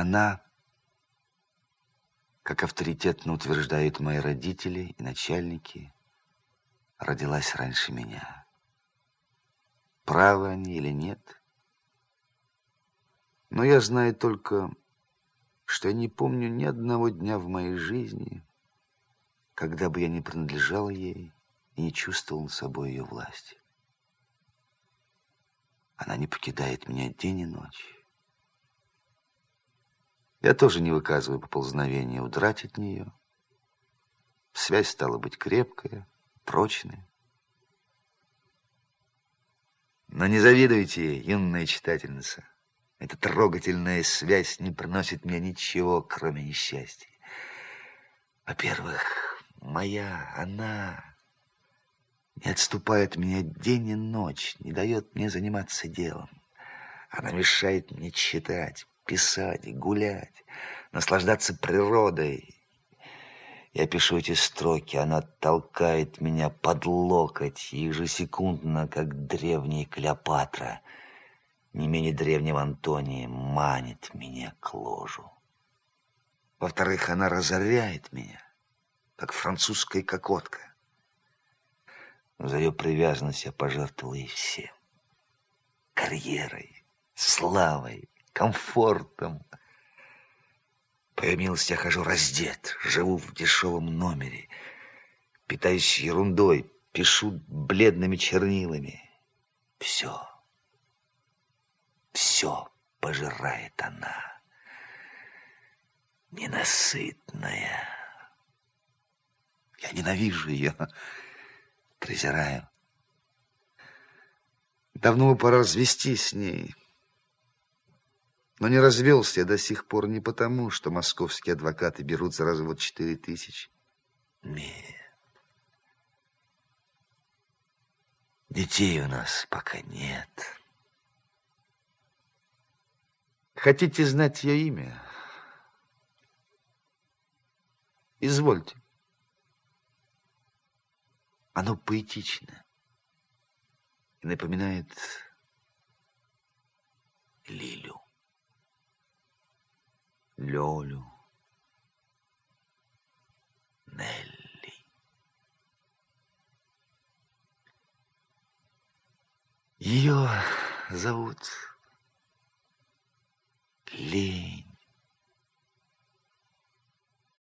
Она, как авторитетно утверждают мои родители и начальники, родилась раньше меня. Правы они или нет? Но я знаю только, что я не помню ни одного дня в моей жизни, когда бы я не принадлежал ей и не чувствовал над собой ее власти. Она не покидает меня день и ночь. Я тоже не выказываю поползновения удрать от нее. Связь стала быть крепкая, прочная. Но не завидуйте, юная читательница. Эта трогательная связь не приносит мне ничего, кроме несчастья. Во-первых, моя, она не отступает меня день и ночь, не дает мне заниматься делом. Она мешает мне читать, писать, гулять, наслаждаться природой. Я пишу эти строки, она толкает меня под локоть ежесекундно, как древняя Клеопатра, не менее древнего Антония, манит меня к ложу. Во-вторых, она разоряет меня, как французская кокотка. За ее привязанность я пожертвовал ей всем. Карьерой, славой, комфортом. По я хожу раздет, живу в дешевом номере, питаюсь ерундой, пишу бледными чернилами. Все, все пожирает она, ненасытная. Я ненавижу ее, презираю. Давно бы пора развестись с ней. Но не развелся я до сих пор не потому, что московские адвокаты берут за развод четыре тысячи. Нет. Детей у нас пока нет. Хотите знать ее имя? Извольте. Оно поэтично и напоминает Лёлю, Нелли. Ее зовут Ли.